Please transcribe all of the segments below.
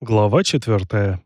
Глава 4.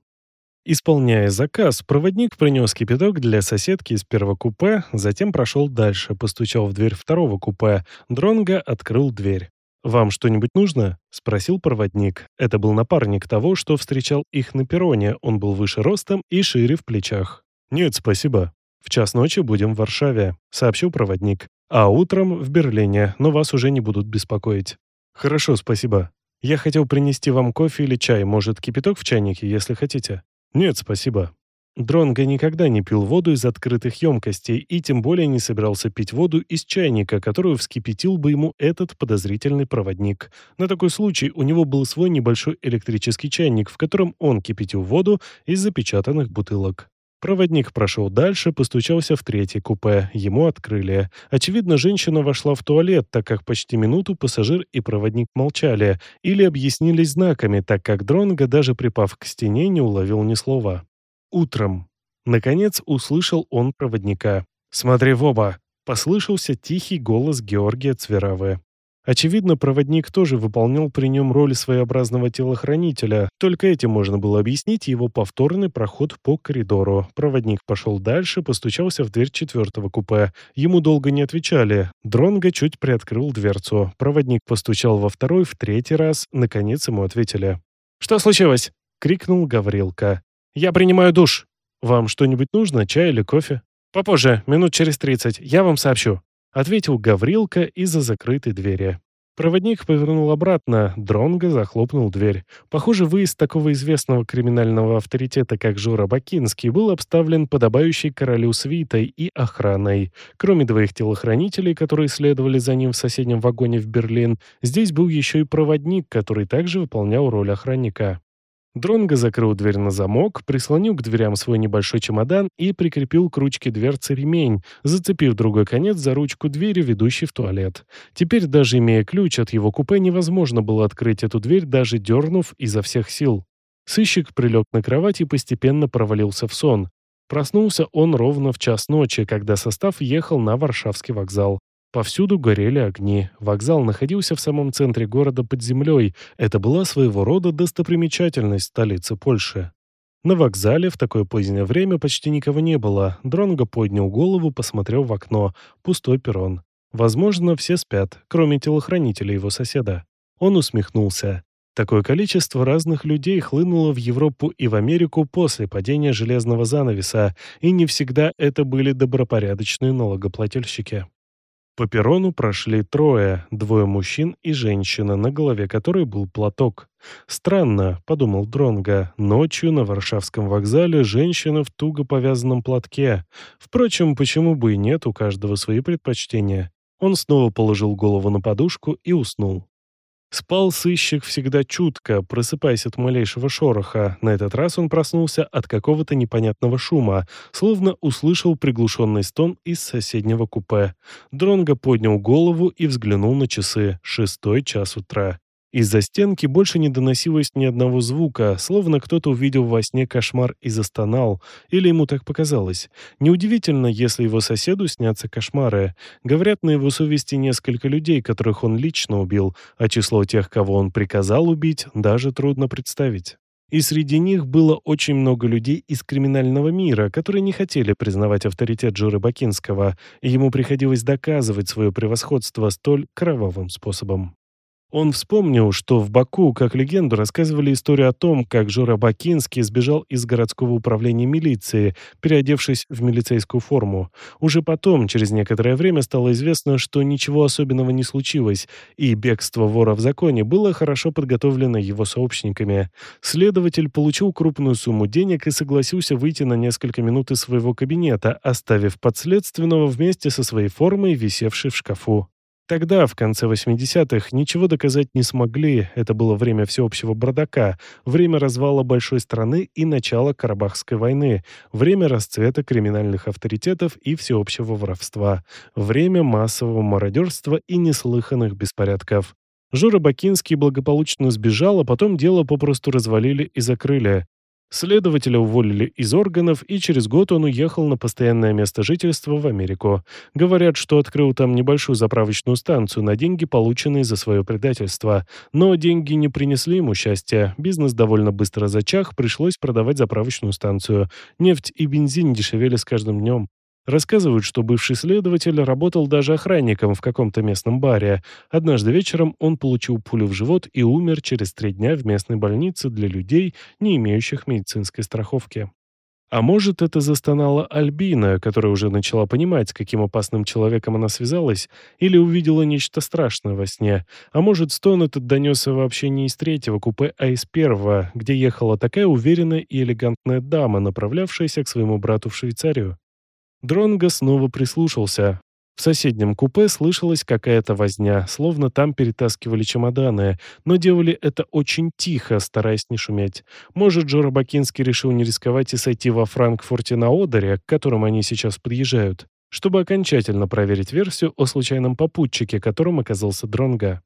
Исполняя заказ, проводник принес кипяток для соседки из первого купе, затем прошел дальше, постучал в дверь второго купе. Дронго открыл дверь. «Вам что-нибудь нужно?» — спросил проводник. Это был напарник того, что встречал их на перроне. Он был выше ростом и шире в плечах. «Нет, спасибо. В час ночи будем в Варшаве», — сообщил проводник. «А утром в Берлине, но вас уже не будут беспокоить». «Хорошо, спасибо», я хотел принести вам кофе или чай, может, кипяток в чайнике, если хотите. Нет, спасибо. Дронго никогда не пил воду из открытых емкостей и тем более не собирался пить воду из чайника, которую вскипятил бы ему этот подозрительный проводник. На такой случай у него был свой небольшой электрический чайник, в котором он кипятил воду из запечатанных бутылок. Проводник прошел дальше, постучался в третье купе. Ему открыли. Очевидно, женщина вошла в туалет, так как почти минуту пассажир и проводник молчали. Или объяснились знаками, так как Дронго, даже припав к стене, не уловил ни слова. Утром. Наконец услышал он проводника. «Смотри в оба!» Послышался тихий голос Георгия Цверавы. Очевидно, проводник тоже выполнял при нем роль своеобразного телохранителя, только этим можно было объяснить его повторный проход по коридору. Проводник пошел дальше, постучался в дверь четвертого купе. Ему долго не отвечали. Дронго чуть приоткрыл дверцу. Проводник постучал во второй, в третий раз. Наконец ему ответили. «Что случилось?» — крикнул Гаврилка. «Я принимаю душ. Вам что-нибудь нужно, чай или кофе?» «Попозже, минут через тридцать. Я вам сообщу». — ответил Гаврилка из-за закрытой двери. Проводник повернул обратно, Дронго захлопнул дверь. Похоже, выезд такого известного криминального авторитета, как Жора Бакинский, был обставлен подобающей королю свитой и охраной. Кроме двоих телохранителей, которые следовали за ним в соседнем вагоне в Берлин, здесь был еще и проводник, который также выполнял роль охранника. Дронго закрыл дверь на замок, прислонил к дверям свой небольшой чемодан и прикрепил к ручке дверцы ремень, зацепив другой конец за ручку двери, ведущей в туалет. Теперь, даже имея ключ от его купе, невозможно было открыть эту дверь, даже дернув изо всех сил. Сыщик прилег на кровать и постепенно провалился в сон. Проснулся он ровно в час ночи, когда состав ехал на Варшавский вокзал. Повсюду горели огни. Вокзал находился в самом центре города под землей. Это была своего рода достопримечательность столицы Польши. На вокзале в такое позднее время почти никого не было. Дронго поднял голову, посмотрел в окно. Пустой перрон. Возможно, все спят, кроме телохранителя его соседа. Он усмехнулся. Такое количество разных людей хлынуло в Европу и в Америку после падения железного занавеса, и не всегда это были добропорядочные налогоплательщики. По перрону прошли трое, двое мужчин и женщина, на голове которой был платок. «Странно», — подумал Дронга, — «ночью на Варшавском вокзале женщина в туго повязанном платке. Впрочем, почему бы и нет, у каждого свои предпочтения». Он снова положил голову на подушку и уснул. Спал сыщик всегда чутко, просыпаясь от малейшего шороха. На этот раз он проснулся от какого-то непонятного шума, словно услышал приглушенный стон из соседнего купе. Дронго поднял голову и взглянул на часы. Шестой час утра. Из-за стенки больше не доносилось ни одного звука, словно кто-то увидел во сне кошмар и застонал, или ему так показалось. Неудивительно, если его соседу снятся кошмары. Говорят, на его совести несколько людей, которых он лично убил, а число тех, кого он приказал убить, даже трудно представить. И среди них было очень много людей из криминального мира, которые не хотели признавать авторитет Журы Бакинского, и ему приходилось доказывать свое превосходство столь кровавым способом. Он вспомнил, что в Баку, как легенду, рассказывали историю о том, как Жора Бакинский сбежал из городского управления милиции, переодевшись в милицейскую форму. Уже потом, через некоторое время, стало известно, что ничего особенного не случилось, и бегство вора в законе было хорошо подготовлено его сообщниками. Следователь получил крупную сумму денег и согласился выйти на несколько минут из своего кабинета, оставив подследственного вместе со своей формой, висевшей в шкафу. Тогда, в конце 80-х, ничего доказать не смогли, это было время всеобщего бардака, время развала большой страны и начала Карабахской войны, время расцвета криминальных авторитетов и всеобщего воровства, время массового мародерства и неслыханных беспорядков. Жора Бакинский благополучно сбежал, а потом дело попросту развалили и закрыли. Следователя уволили из органов, и через год он уехал на постоянное место жительства в Америку. Говорят, что открыл там небольшую заправочную станцию на деньги, полученные за свое предательство. Но деньги не принесли ему счастья. Бизнес довольно быстро зачах, пришлось продавать заправочную станцию. Нефть и бензин дешевели с каждым днем. Рассказывают, что бывший следователь работал даже охранником в каком-то местном баре. Однажды вечером он получил пулю в живот и умер через три дня в местной больнице для людей, не имеющих медицинской страховки. А может, это застонала Альбина, которая уже начала понимать, с каким опасным человеком она связалась, или увидела нечто страшное во сне. А может, стон этот донесся вообще не из третьего купе, а из первого, где ехала такая уверенная и элегантная дама, направлявшаяся к своему брату в Швейцарию. Дронго снова прислушался. В соседнем купе слышалась какая-то возня, словно там перетаскивали чемоданы, но делали это очень тихо, стараясь не шуметь. Может, Джо Рабакинский решил не рисковать и сойти во Франкфурте на Одере, к которому они сейчас подъезжают, чтобы окончательно проверить версию о случайном попутчике, которым оказался Дронга.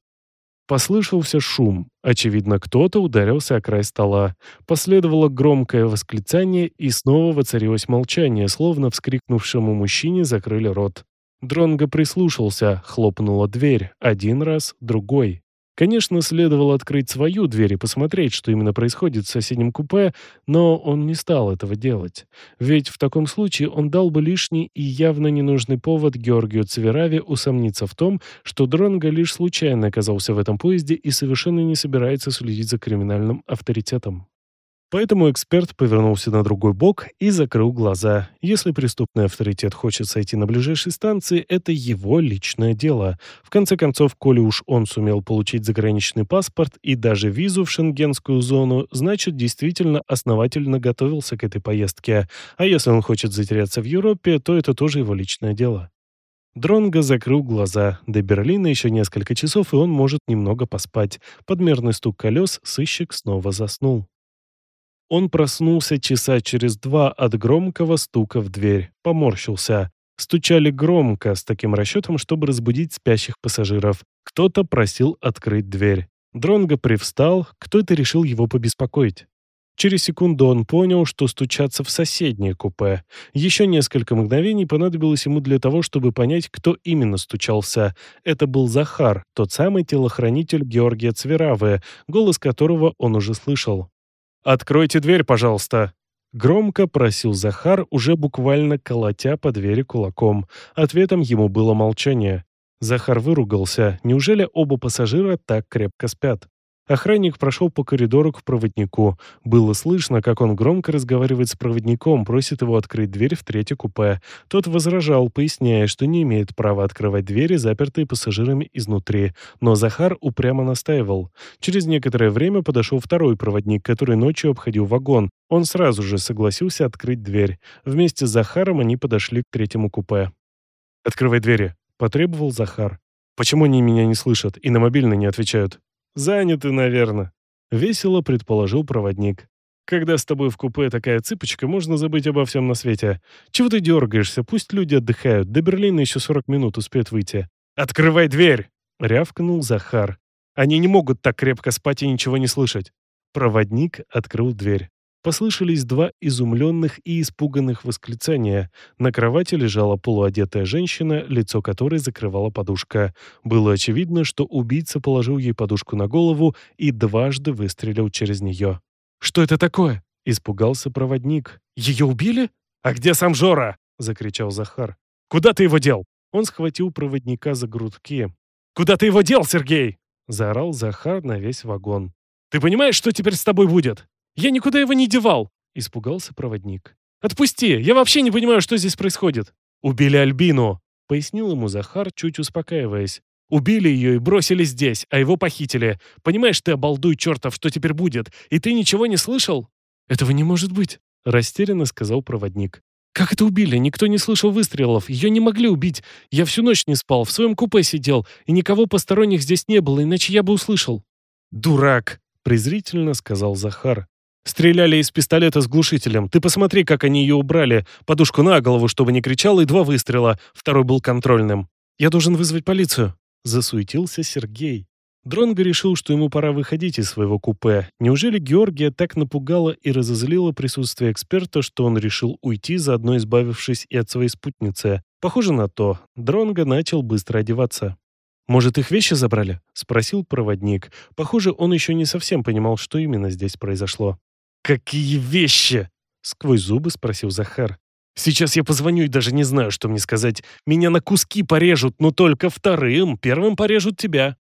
Послышался шум. Очевидно, кто-то ударился о край стола. Последовало громкое восклицание, и снова воцарилось молчание, словно вскрикнувшему мужчине закрыли рот. Дронго прислушался, хлопнула дверь. Один раз, другой. Конечно, следовало открыть свою дверь и посмотреть, что именно происходит в соседнем купе, но он не стал этого делать. Ведь в таком случае он дал бы лишний и явно ненужный повод Георгию Цвераве усомниться в том, что Дронго лишь случайно оказался в этом поезде и совершенно не собирается следить за криминальным авторитетом. Поэтому эксперт повернулся на другой бок и закрыл глаза. Если преступный авторитет хочет сойти на ближайшей станции, это его личное дело. В конце концов, коли уж он сумел получить заграничный паспорт и даже визу в шенгенскую зону, значит, действительно основательно готовился к этой поездке. А если он хочет затеряться в Европе, то это тоже его личное дело. Дронго закрыл глаза. До Берлина еще несколько часов, и он может немного поспать. Подмерный стук колес сыщик снова заснул. Он проснулся часа через два от громкого стука в дверь. Поморщился. Стучали громко, с таким расчетом, чтобы разбудить спящих пассажиров. Кто-то просил открыть дверь. Дронго привстал, кто-то решил его побеспокоить. Через секунду он понял, что стучаться в соседнее купе. Еще несколько мгновений понадобилось ему для того, чтобы понять, кто именно стучался. Это был Захар, тот самый телохранитель Георгия Цверавы, голос которого он уже слышал. «Откройте дверь, пожалуйста!» Громко просил Захар, уже буквально колотя по двери кулаком. Ответом ему было молчание. Захар выругался. Неужели оба пассажира так крепко спят? Охранник прошел по коридору к проводнику. Было слышно, как он громко разговаривает с проводником, просит его открыть дверь в третье купе. Тот возражал, поясняя, что не имеет права открывать двери, запертые пассажирами изнутри. Но Захар упрямо настаивал. Через некоторое время подошел второй проводник, который ночью обходил вагон. Он сразу же согласился открыть дверь. Вместе с Захаром они подошли к третьему купе. «Открывай двери», — потребовал Захар. «Почему они меня не слышат и на мобильный не отвечают?» «Заняты, наверное», — весело предположил проводник. «Когда с тобой в купе такая цыпочка, можно забыть обо всем на свете. Чего ты дергаешься? Пусть люди отдыхают. До Берлина еще 40 минут успеют выйти». «Открывай дверь!» — рявкнул Захар. «Они не могут так крепко спать и ничего не слышать». Проводник открыл дверь. Послышались два изумленных и испуганных восклицания. На кровати лежала полуодетая женщина, лицо которой закрывала подушка. Было очевидно, что убийца положил ей подушку на голову и дважды выстрелил через нее. «Что это такое?» — испугался проводник. «Ее убили? А где сам Жора?» — закричал Захар. «Куда ты его дел?» Он схватил проводника за грудки. «Куда ты его дел, Сергей?» — заорал Захар на весь вагон. «Ты понимаешь, что теперь с тобой будет? «Я никуда его не девал!» — испугался проводник. «Отпусти! Я вообще не понимаю, что здесь происходит!» «Убили Альбину!» — пояснил ему Захар, чуть успокаиваясь. «Убили ее и бросили здесь, а его похитили. Понимаешь ты, обалдуй чертов, что теперь будет? И ты ничего не слышал?» «Этого не может быть!» — растерянно сказал проводник. «Как это убили? Никто не слышал выстрелов. Ее не могли убить. Я всю ночь не спал, в своем купе сидел, и никого посторонних здесь не было, иначе я бы услышал». «Дурак!» — презрительно сказал Захар. Стреляли из пистолета с глушителем. Ты посмотри, как они ее убрали. Подушку на голову, чтобы не кричал, и два выстрела. Второй был контрольным. Я должен вызвать полицию. Засуетился Сергей. Дронго решил, что ему пора выходить из своего купе. Неужели Георгия так напугала и разозлила присутствие эксперта, что он решил уйти, заодно избавившись и от своей спутницы? Похоже на то. Дронго начал быстро одеваться. «Может, их вещи забрали?» — спросил проводник. Похоже, он еще не совсем понимал, что именно здесь произошло. «Какие вещи?» — сквозь зубы спросил Захар. «Сейчас я позвоню и даже не знаю, что мне сказать. Меня на куски порежут, но только вторым. Первым порежут тебя».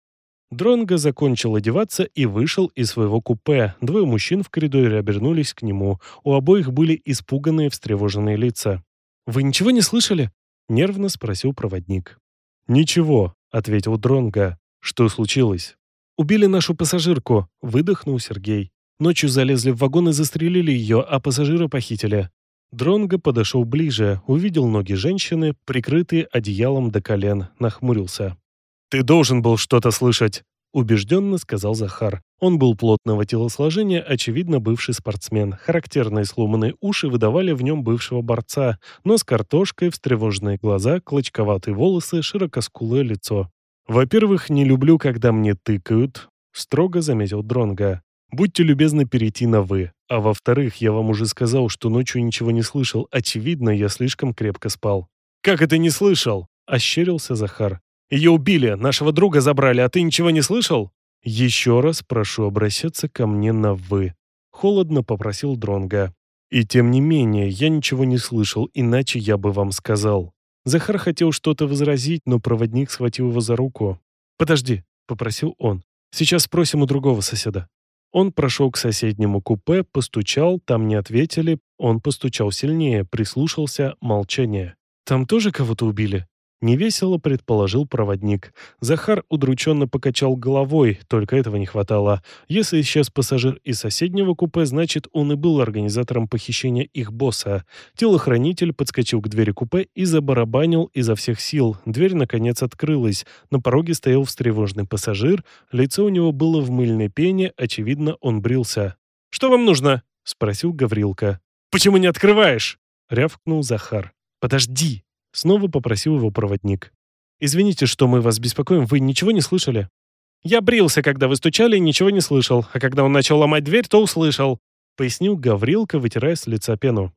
Дронго закончил одеваться и вышел из своего купе. Двое мужчин в коридоре обернулись к нему. У обоих были испуганные, встревоженные лица. «Вы ничего не слышали?» — нервно спросил проводник. «Ничего», — ответил Дронго. «Что случилось?» «Убили нашу пассажирку», — выдохнул Сергей. Ночью залезли в вагон и застрелили ее, а пассажира похитили. Дронго подошел ближе, увидел ноги женщины, прикрытые одеялом до колен, нахмурился. «Ты должен был что-то слышать», — убежденно сказал Захар. Он был плотного телосложения, очевидно, бывший спортсмен. Характерные сломанные уши выдавали в нем бывшего борца. Нос картошкой, встревоженные глаза, клочковатые волосы, широкоскулое лицо. «Во-первых, не люблю, когда мне тыкают», — строго заметил Дронга. «Будьте любезны перейти на «вы». А во-вторых, я вам уже сказал, что ночью ничего не слышал. Очевидно, я слишком крепко спал». «Как это не слышал?» — ощерился Захар. Ее убили, нашего друга забрали, а ты ничего не слышал?» «Еще раз прошу обращаться ко мне на «вы», — холодно попросил Дронга. «И тем не менее, я ничего не слышал, иначе я бы вам сказал». Захар хотел что-то возразить, но проводник схватил его за руку. «Подожди», — попросил он. «Сейчас спросим у другого соседа». Он прошел к соседнему купе, постучал, там не ответили. Он постучал сильнее, прислушался, молчание. «Там тоже кого-то убили?» Невесело предположил проводник. Захар удрученно покачал головой, только этого не хватало. Если исчез пассажир из соседнего купе, значит, он и был организатором похищения их босса. Телохранитель подскочил к двери купе и забарабанил изо всех сил. Дверь, наконец, открылась. На пороге стоял встревоженный пассажир. Лицо у него было в мыльной пене, очевидно, он брился. «Что вам нужно?» — спросил Гаврилка. «Почему не открываешь?» — рявкнул Захар. «Подожди!» Снова попросил его проводник. «Извините, что мы вас беспокоим, вы ничего не слышали?» «Я брился, когда вы стучали, и ничего не слышал, а когда он начал ломать дверь, то услышал», пояснил Гаврилка, вытирая с лица пену.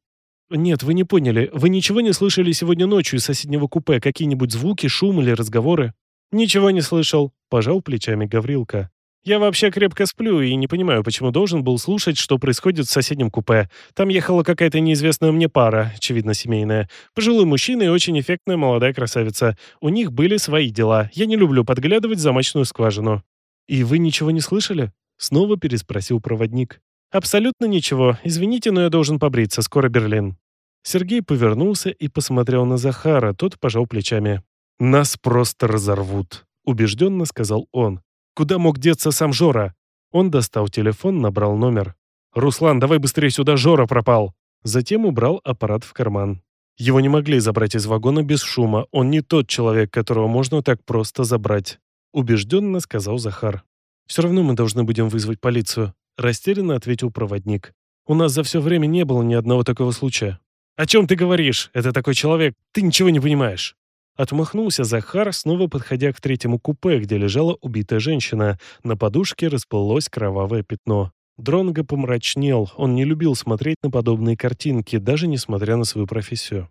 «Нет, вы не поняли. Вы ничего не слышали сегодня ночью из соседнего купе? Какие-нибудь звуки, шум или разговоры?» «Ничего не слышал», — пожал плечами Гаврилка. Я вообще крепко сплю и не понимаю, почему должен был слушать, что происходит в соседнем купе. Там ехала какая-то неизвестная мне пара, очевидно, семейная. Пожилой мужчина и очень эффектная молодая красавица. У них были свои дела. Я не люблю подглядывать в замочную скважину». «И вы ничего не слышали?» Снова переспросил проводник. «Абсолютно ничего. Извините, но я должен побриться. Скоро Берлин». Сергей повернулся и посмотрел на Захара. Тот пожал плечами. «Нас просто разорвут», — убежденно сказал он. Куда мог деться сам Жора? Он достал телефон, набрал номер. «Руслан, давай быстрее сюда, Жора пропал!» Затем убрал аппарат в карман. Его не могли забрать из вагона без шума. Он не тот человек, которого можно так просто забрать. Убежденно сказал Захар. «Все равно мы должны будем вызвать полицию», растерянно ответил проводник. «У нас за все время не было ни одного такого случая». «О чем ты говоришь? Это такой человек. Ты ничего не понимаешь». Отмахнулся Захар, снова подходя к третьему купе, где лежала убитая женщина. На подушке расплылось кровавое пятно. Дронго помрачнел, он не любил смотреть на подобные картинки, даже несмотря на свою профессию.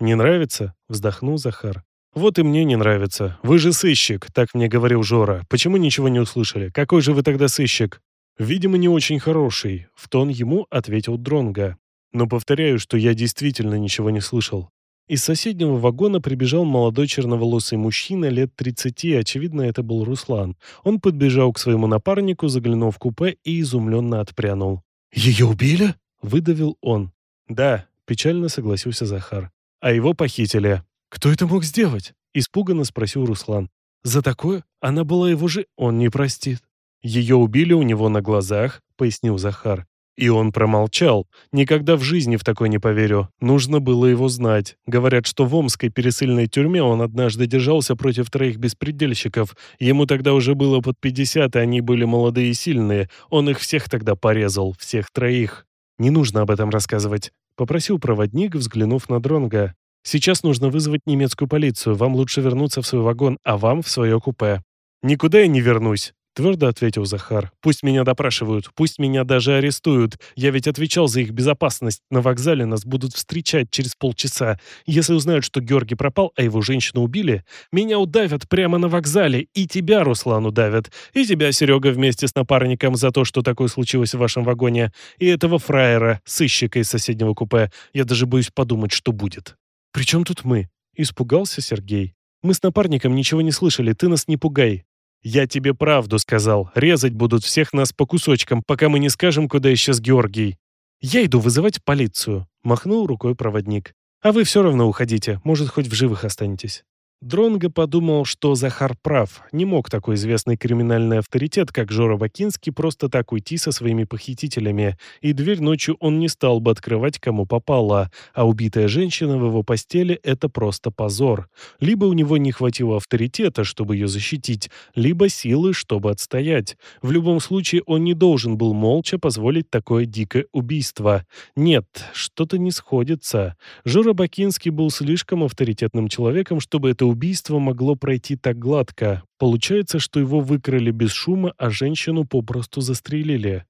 «Не нравится?» — вздохнул Захар. «Вот и мне не нравится. Вы же сыщик», — так мне говорил Жора. «Почему ничего не услышали? Какой же вы тогда сыщик?» «Видимо, не очень хороший», — в тон ему ответил Дронга. «Но повторяю, что я действительно ничего не слышал. Из соседнего вагона прибежал молодой черноволосый мужчина лет 30, очевидно, это был Руслан. Он подбежал к своему напарнику, заглянул в купе и изумленно отпрянул. «Ее убили?» — выдавил он. «Да», — печально согласился Захар. «А его похитили». «Кто это мог сделать?» — испуганно спросил Руслан. «За такое? Она была его же... Он не простит». «Ее убили у него на глазах», — пояснил Захар. И он промолчал. Никогда в жизни в такое не поверю. Нужно было его знать. Говорят, что в Омской пересыльной тюрьме он однажды держался против троих беспредельщиков. Ему тогда уже было под 50, и они были молодые и сильные. Он их всех тогда порезал, всех троих. Не нужно об этом рассказывать. Попросил проводник, взглянув на Дронга. Сейчас нужно вызвать немецкую полицию. Вам лучше вернуться в свой вагон, а вам в свое купе. Никуда я не вернусь, Твердо ответил Захар. «Пусть меня допрашивают, пусть меня даже арестуют. Я ведь отвечал за их безопасность. На вокзале нас будут встречать через полчаса. Если узнают, что Георгий пропал, а его женщину убили, меня удавят прямо на вокзале. И тебя, Руслан, удавят. И тебя, Серега, вместе с напарником за то, что такое случилось в вашем вагоне. И этого фраера, сыщика из соседнего купе. Я даже боюсь подумать, что будет». «При чем тут мы?» Испугался Сергей. «Мы с напарником ничего не слышали, ты нас не пугай. «Я тебе правду сказал. Резать будут всех нас по кусочкам, пока мы не скажем, куда исчез Георгий. Я иду вызывать полицию», — махнул рукой проводник. «А вы все равно уходите. Может, хоть в живых останетесь». Дронго подумал, что Захар прав. Не мог такой известный криминальный авторитет, как Жора Вакинский, просто так уйти со своими похитителями, и дверь ночью он не стал бы открывать, кому попало, а убитая женщина в его постели – это просто позор. Либо у него не хватило авторитета, чтобы ее защитить, либо силы, чтобы отстоять. В любом случае, он не должен был молча позволить такое дикое убийство. Нет, что-то не сходится. Жора Бакинский был слишком авторитетным человеком, чтобы это убийство могло пройти так гладко. Получается, что его выкрали без шума, а женщину попросту застрелили.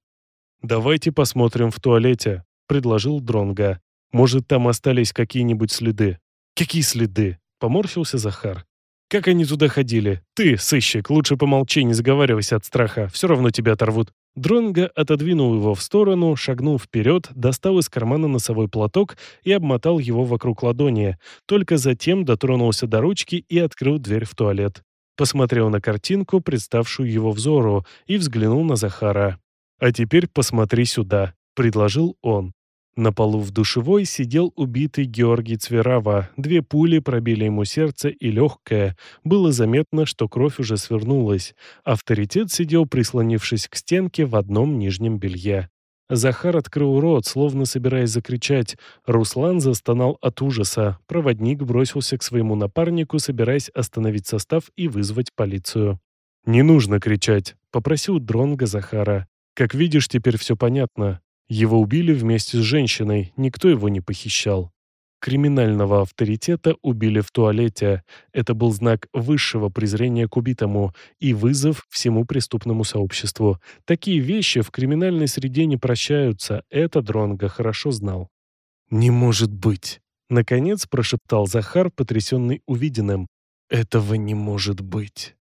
«Давайте посмотрим в туалете», — предложил Дронга. «Может, там остались какие-нибудь следы?» «Какие следы?» — поморщился Захар. «Как они туда ходили? Ты, сыщик, лучше помолчи, не заговаривайся от страха, все равно тебя оторвут». Дронго отодвинул его в сторону, шагнул вперед, достал из кармана носовой платок и обмотал его вокруг ладони. Только затем дотронулся до ручки и открыл дверь в туалет. Посмотрел на картинку, представшую его взору, и взглянул на Захара. «А теперь посмотри сюда», — предложил он. На полу в душевой сидел убитый Георгий Цверава. Две пули пробили ему сердце и легкое. Было заметно, что кровь уже свернулась. Авторитет сидел, прислонившись к стенке в одном нижнем белье. Захар открыл рот, словно собираясь закричать. Руслан застонал от ужаса. Проводник бросился к своему напарнику, собираясь остановить состав и вызвать полицию. «Не нужно кричать», — попросил Дронга Захара. «Как видишь, теперь все понятно. Его убили вместе с женщиной, никто его не похищал. Криминального авторитета убили в туалете. Это был знак высшего презрения к убитому и вызов всему преступному сообществу. Такие вещи в криминальной среде не прощаются, это Дронго хорошо знал. «Не может быть!» — наконец прошептал Захар, потрясенный увиденным. «Этого не может быть!»